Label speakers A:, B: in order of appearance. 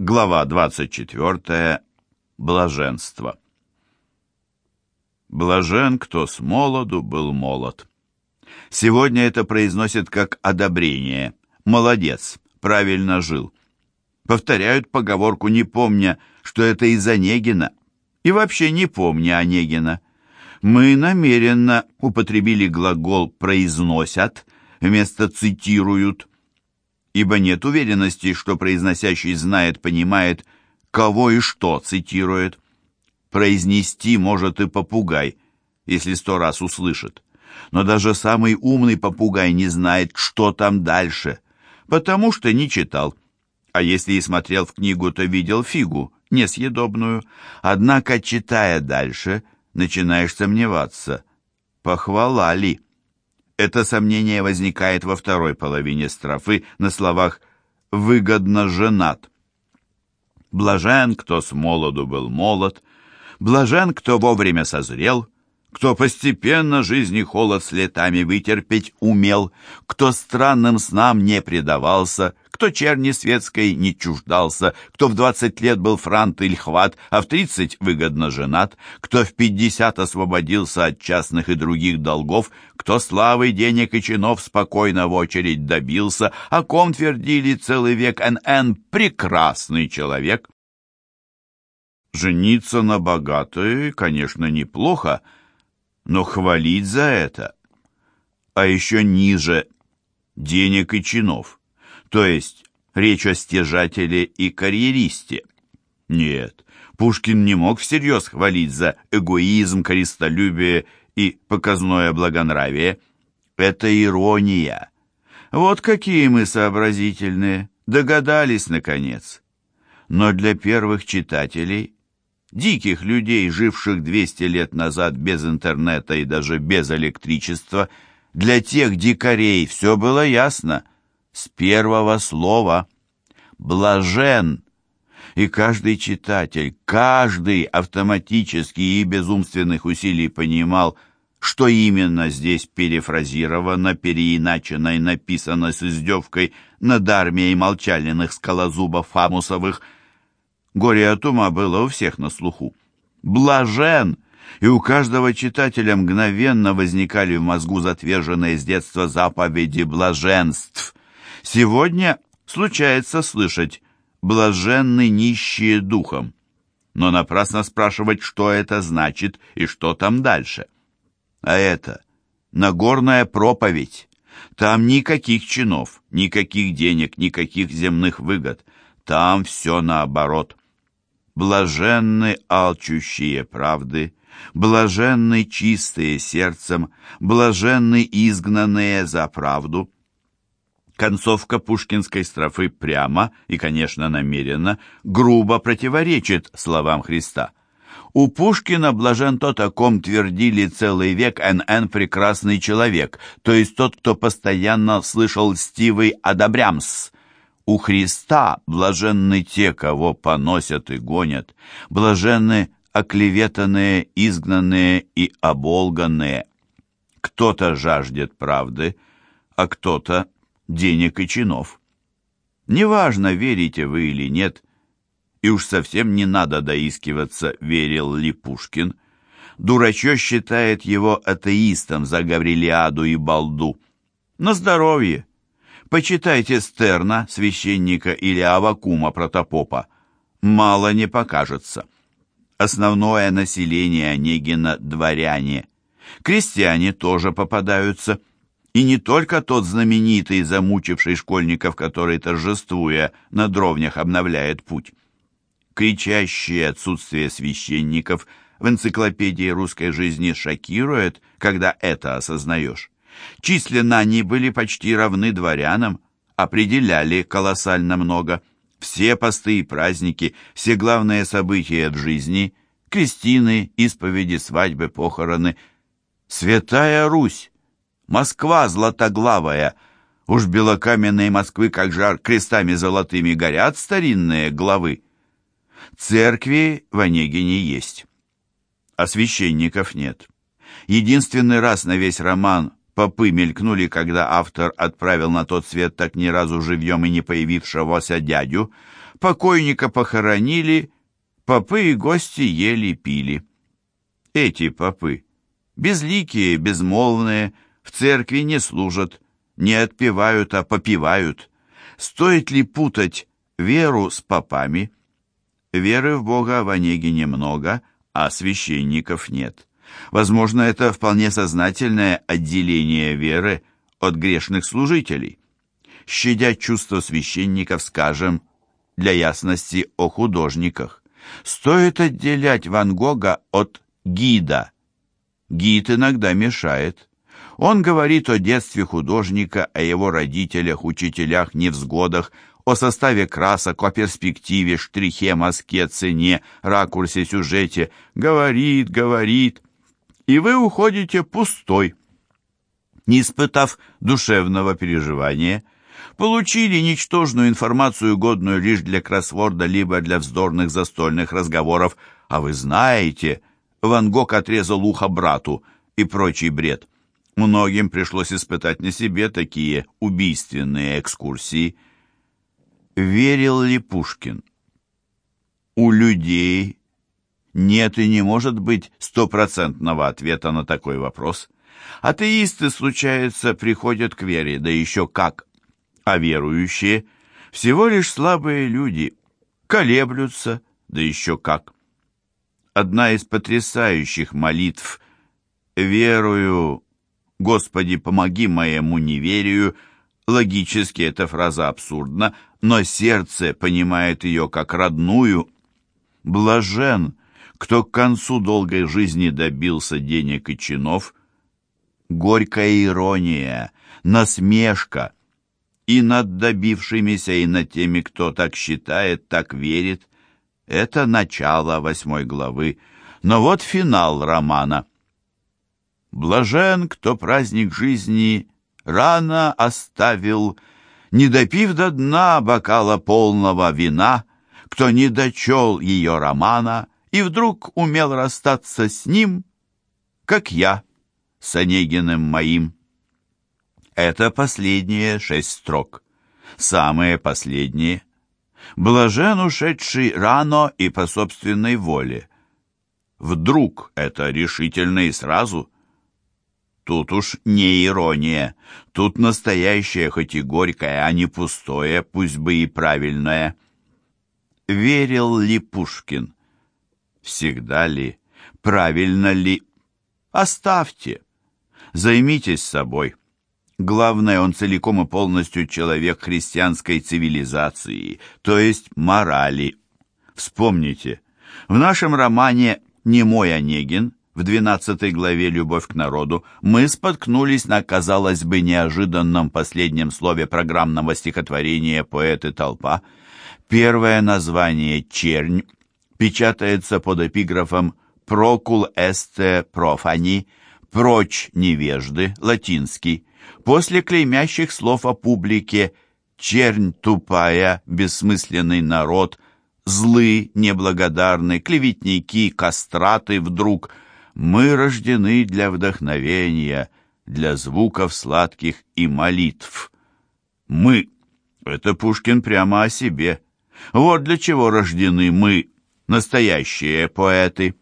A: Глава 24. Блаженство. Блажен, кто с молоду был молод. Сегодня это произносят как одобрение. Молодец, правильно жил. Повторяют поговорку, не помня, что это из Онегина. И вообще не помня Онегина. Мы намеренно употребили глагол «произносят» вместо «цитируют», ибо нет уверенности, что произносящий знает, понимает, кого и что цитирует. Произнести может и попугай, если сто раз услышит. Но даже самый умный попугай не знает, что там дальше, потому что не читал. А если и смотрел в книгу, то видел фигу, несъедобную. Однако, читая дальше, начинаешь сомневаться, похвала ли. Это сомнение возникает во второй половине строфы на словах «выгодно женат». Блажен, кто с молоду был молод, блажен, кто вовремя созрел, кто постепенно жизни холод с летами вытерпеть умел, кто странным снам не предавался, кто черни светской не чуждался, кто в двадцать лет был франт или хват, а в тридцать выгодно женат, кто в пятьдесят освободился от частных и других долгов, кто славы, денег и чинов спокойно в очередь добился, о ком твердили целый век НН «прекрасный человек». Жениться на богатой, конечно, неплохо, но хвалить за это, а еще ниже денег и чинов. То есть речь о стяжателе и карьеристе. Нет, Пушкин не мог всерьез хвалить за эгоизм, корыстолюбие и показное благонравие. Это ирония. Вот какие мы сообразительные, догадались, наконец. Но для первых читателей, диких людей, живших 200 лет назад без интернета и даже без электричества, для тех дикарей все было ясно – с первого слова «блажен». И каждый читатель, каждый автоматически и без умственных усилий понимал, что именно здесь перефразировано, переиначено и написано с издевкой над армией молчаленных скалозубов Фамусовых. Горе от ума было у всех на слуху. «Блажен!» и у каждого читателя мгновенно возникали в мозгу затверженные с детства заповеди блаженств. Сегодня случается слышать «блаженны нищие духом», но напрасно спрашивать, что это значит и что там дальше. А это Нагорная проповедь. Там никаких чинов, никаких денег, никаких земных выгод. Там все наоборот. Блаженны алчущие правды, блаженны чистые сердцем, блаженны изгнанные за правду. Концовка пушкинской строфы прямо и, конечно, намеренно, грубо противоречит словам Христа. У Пушкина блажен тот, о ком твердили целый век НН прекрасный человек, то есть тот, кто постоянно слышал льстивый «одобрямс». У Христа блаженны те, кого поносят и гонят, блаженны оклеветанные, изгнанные и оболганные. Кто-то жаждет правды, а кто-то денег и чинов. Неважно, верите вы или нет, и уж совсем не надо доискиваться, верил ли Пушкин. Дурачок считает его атеистом за Гаврилиаду и Балду. На здоровье! Почитайте Стерна, священника, или Авакума, протопопа. Мало не покажется. Основное население Онегина – дворяне. Крестьяне тоже попадаются – и не только тот знаменитый, замучивший школьников, который, торжествуя, на дровнях обновляет путь. Кричащее отсутствие священников в энциклопедии русской жизни шокирует, когда это осознаешь. Численно они были почти равны дворянам, определяли колоссально много. Все посты и праздники, все главные события в жизни, крестины, исповеди, свадьбы, похороны. Святая Русь! Москва златоглавая. Уж белокаменные Москвы, как жар, крестами золотыми горят старинные главы. Церкви в Онегине есть, а священников нет. Единственный раз на весь роман попы мелькнули, когда автор отправил на тот свет так ни разу живьем и не появившегося дядю. покойника похоронили, попы и гости ели-пили. Эти попы, безликие, безмолвные, в церкви не служат, не отпевают, а попивают. Стоит ли путать веру с попами? Веры в Бога в Онеге много, а священников нет. Возможно, это вполне сознательное отделение веры от грешных служителей. Щадя чувства священников, скажем, для ясности о художниках. Стоит отделять Ван Гога от гида. Гид иногда мешает. Он говорит о детстве художника, о его родителях, учителях, невзгодах, о составе красок, о перспективе, штрихе, мазке, цене, ракурсе, сюжете. Говорит, говорит. И вы уходите пустой. Не испытав душевного переживания, получили ничтожную информацию, годную лишь для кроссворда, либо для вздорных застольных разговоров. А вы знаете, Ван Гог отрезал ухо брату и прочий бред. Многим пришлось испытать на себе такие убийственные экскурсии. Верил ли Пушкин? У людей нет и не может быть стопроцентного ответа на такой вопрос. Атеисты, случается, приходят к вере, да еще как. А верующие всего лишь слабые люди, колеблются, да еще как. Одна из потрясающих молитв «Верую, Господи, помоги моему неверию» Логически эта фраза абсурдна, но сердце понимает ее как родную. Блажен, кто к концу долгой жизни добился денег и чинов. Горькая ирония, насмешка и над добившимися, и над теми, кто так считает, так верит. Это начало восьмой главы, но вот финал романа. Блажен, кто праздник жизни рано оставил, не допив до дна бокала полного вина, кто не дочел ее романа и вдруг умел расстаться с ним, как я с Онегиным моим. Это последние шесть строк, самые последние. Блажен ушедший рано и по собственной воле. Вдруг это решительно и сразу — Тут уж не ирония, тут настоящее, хоть и горькое, а не пустое, пусть бы и правильное. Верил ли Пушкин? Всегда ли? Правильно ли? Оставьте. Займитесь собой. Главное, он целиком и полностью человек христианской цивилизации, то есть морали. Вспомните, в нашем романе «Немой Онегин» в 12 главе «Любовь к народу» мы споткнулись на, казалось бы, неожиданном последнем слове программного стихотворения «Поэт и толпа». Первое название «Чернь» печатается под эпиграфом «Прокул эсте профани» «Прочь невежды» латинский. После клеймящих слов о публике «Чернь тупая, бессмысленный народ», «Злы, неблагодарны, клеветники, кастраты вдруг», мы рождены для вдохновения, для звуков сладких и молитв. Мы — это Пушкин прямо о себе. Вот для чего рождены мы, настоящие поэты.